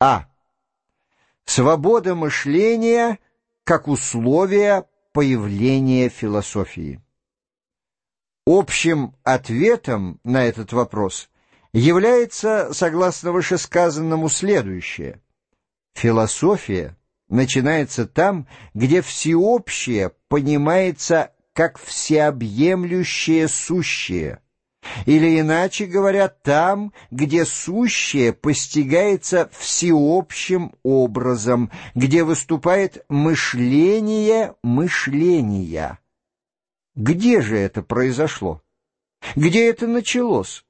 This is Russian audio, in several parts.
А. Свобода мышления как условие появления философии. Общим ответом на этот вопрос является, согласно вышесказанному, следующее. Философия начинается там, где всеобщее понимается как всеобъемлющее сущее – или, иначе говоря, там, где сущее постигается всеобщим образом, где выступает мышление мышления. Где же это произошло? Где это началось?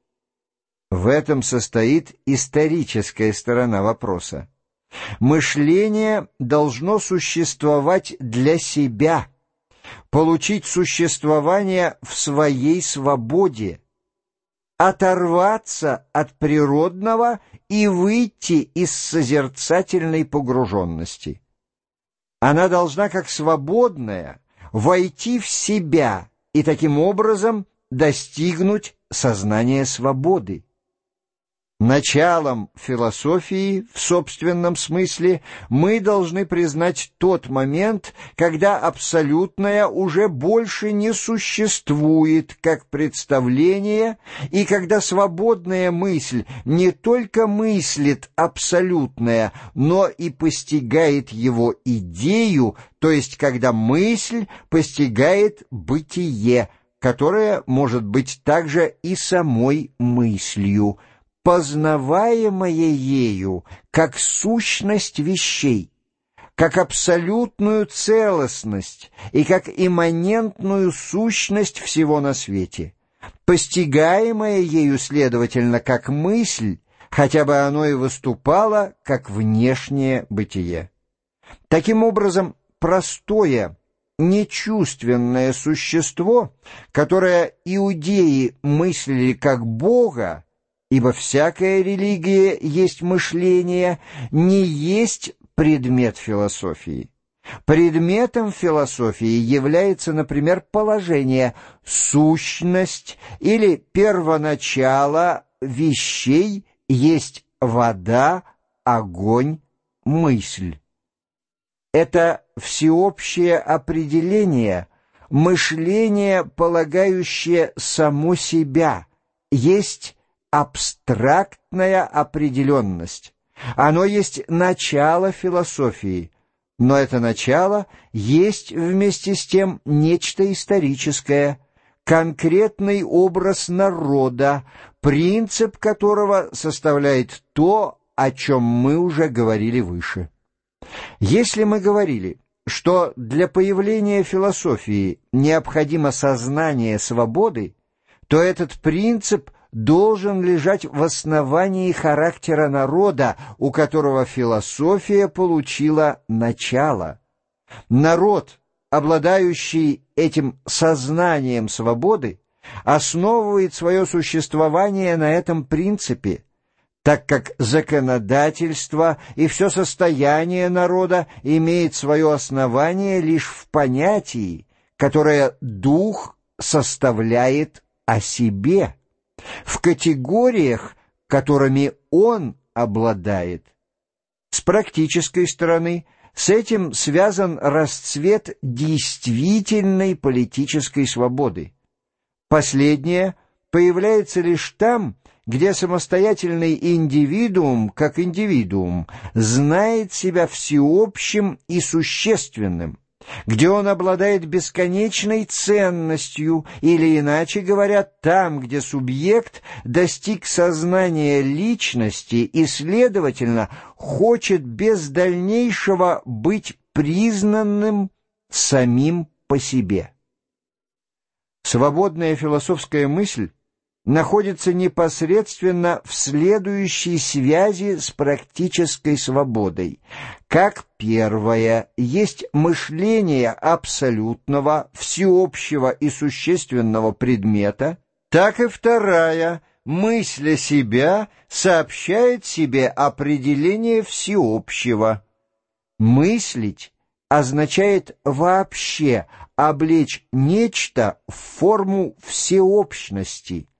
В этом состоит историческая сторона вопроса. Мышление должно существовать для себя, получить существование в своей свободе, оторваться от природного и выйти из созерцательной погруженности. Она должна, как свободная, войти в себя и таким образом достигнуть сознания свободы. Началом философии, в собственном смысле, мы должны признать тот момент, когда абсолютное уже больше не существует как представление, и когда свободная мысль не только мыслит абсолютное, но и постигает его идею, то есть когда мысль постигает бытие, которое может быть также и самой мыслью, познаваемое ею как сущность вещей, как абсолютную целостность и как имманентную сущность всего на свете, постигаемое ею, следовательно, как мысль, хотя бы оно и выступало как внешнее бытие. Таким образом, простое, нечувственное существо, которое иудеи мыслили как Бога, ибо всякая религия есть мышление, не есть предмет философии. Предметом философии является, например, положение, сущность или первоначало вещей есть вода, огонь, мысль. Это всеобщее определение, мышление, полагающее само себя, есть абстрактная определенность. Оно есть начало философии, но это начало есть вместе с тем нечто историческое, конкретный образ народа, принцип которого составляет то, о чем мы уже говорили выше. Если мы говорили, что для появления философии необходимо сознание свободы, то этот принцип – должен лежать в основании характера народа, у которого философия получила начало. Народ, обладающий этим сознанием свободы, основывает свое существование на этом принципе, так как законодательство и все состояние народа имеет свое основание лишь в понятии, которое дух составляет о себе в категориях, которыми он обладает. С практической стороны с этим связан расцвет действительной политической свободы. Последняя появляется лишь там, где самостоятельный индивидуум, как индивидуум, знает себя всеобщим и существенным, где он обладает бесконечной ценностью, или, иначе говоря, там, где субъект достиг сознания личности и, следовательно, хочет без дальнейшего быть признанным самим по себе. Свободная философская мысль находится непосредственно в следующей связи с практической свободой. Как первое есть мышление абсолютного, всеобщего и существенного предмета, так и вторая мысль о себя сообщает себе определение всеобщего. Мыслить означает вообще облечь нечто в форму всеобщности –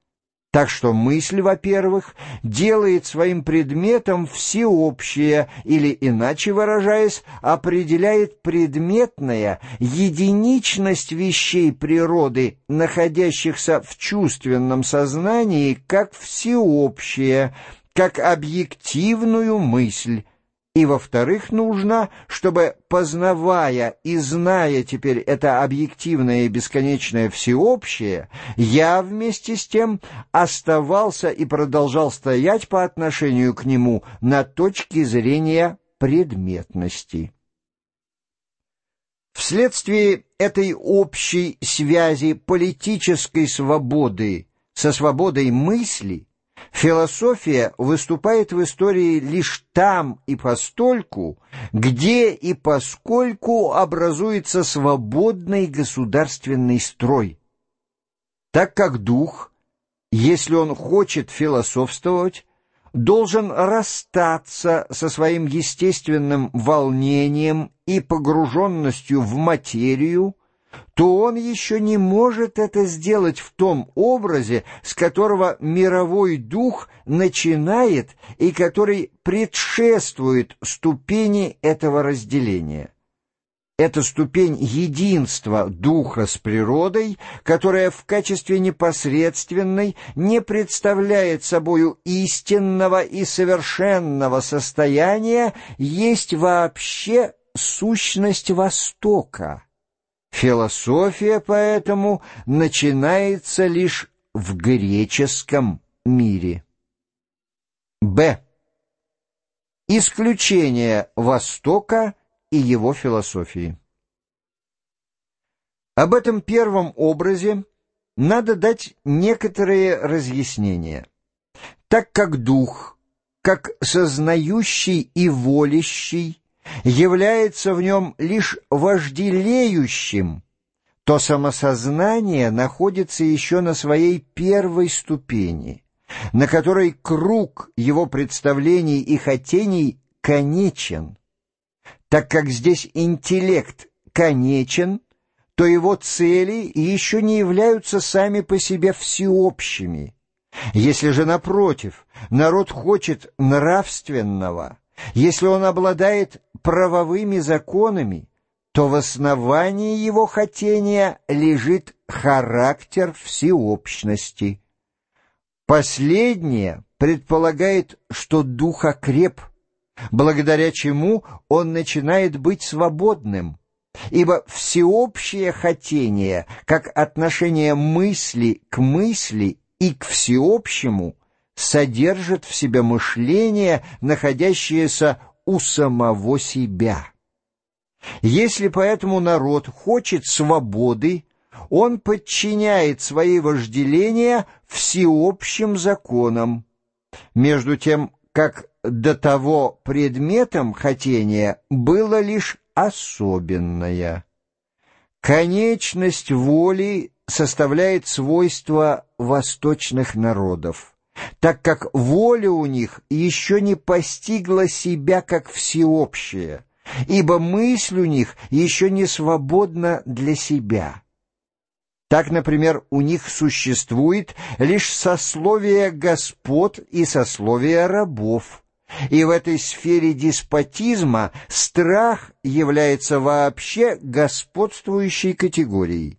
Так что мысль, во-первых, делает своим предметом всеобщее, или, иначе выражаясь, определяет предметная единичность вещей природы, находящихся в чувственном сознании, как всеобщее, как объективную мысль, и, во-вторых, нужно, чтобы, познавая и зная теперь это объективное и бесконечное всеобщее, я вместе с тем оставался и продолжал стоять по отношению к нему на точке зрения предметности. Вследствие этой общей связи политической свободы со свободой мысли, Философия выступает в истории лишь там и постольку, где и поскольку образуется свободный государственный строй. Так как дух, если он хочет философствовать, должен расстаться со своим естественным волнением и погруженностью в материю, то он еще не может это сделать в том образе, с которого мировой дух начинает и который предшествует ступени этого разделения. Это ступень единства духа с природой, которая в качестве непосредственной не представляет собою истинного и совершенного состояния, есть вообще сущность Востока Философия поэтому начинается лишь в греческом мире. Б. Исключение Востока и его философии. Об этом первом образе надо дать некоторые разъяснения. Так как дух, как сознающий и волящий, является в нем лишь вожделеющим, то самосознание находится еще на своей первой ступени, на которой круг его представлений и хотений конечен. Так как здесь интеллект конечен, то его цели еще не являются сами по себе всеобщими. Если же, напротив, народ хочет нравственного, если он обладает правовыми законами, то в основании его хотения лежит характер всеобщности. Последнее предполагает, что дух окреп, благодаря чему он начинает быть свободным, ибо всеобщее хотение, как отношение мысли к мысли и к всеобщему, содержит в себе мышление, находящееся у самого себя. Если поэтому народ хочет свободы, он подчиняет свои вожделения всеобщим законам, между тем, как до того предметом хотения было лишь особенное. Конечность воли составляет свойства восточных народов так как воля у них еще не постигла себя как всеобщее, ибо мысль у них еще не свободна для себя. Так, например, у них существует лишь сословие господ и сословие рабов, и в этой сфере деспотизма страх является вообще господствующей категорией.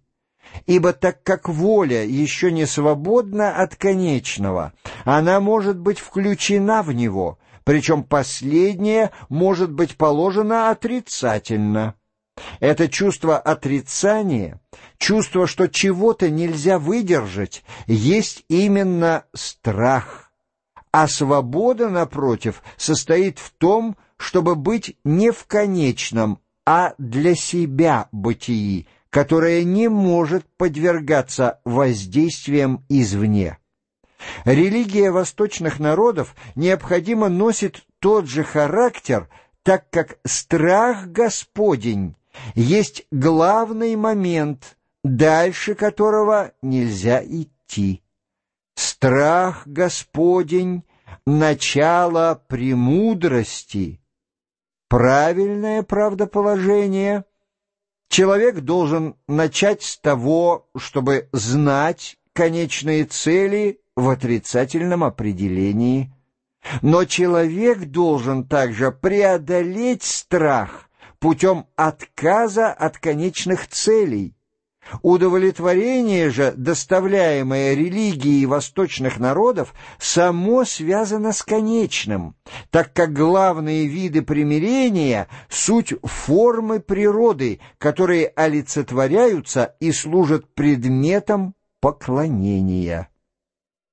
Ибо так как воля еще не свободна от конечного, она может быть включена в него, причем последнее может быть положено отрицательно. Это чувство отрицания, чувство, что чего-то нельзя выдержать, есть именно страх. А свобода, напротив, состоит в том, чтобы быть не в конечном, а для себя бытии, которое не может подвергаться воздействиям извне. Религия восточных народов необходимо носит тот же характер, так как страх Господень есть главный момент, дальше которого нельзя идти. Страх Господень — начало премудрости. Правильное правдоположение Человек должен начать с того, чтобы знать конечные цели в отрицательном определении. Но человек должен также преодолеть страх путем отказа от конечных целей. Удовлетворение же, доставляемое религией восточных народов, само связано с конечным, так как главные виды примирения — суть формы природы, которые олицетворяются и служат предметом поклонения.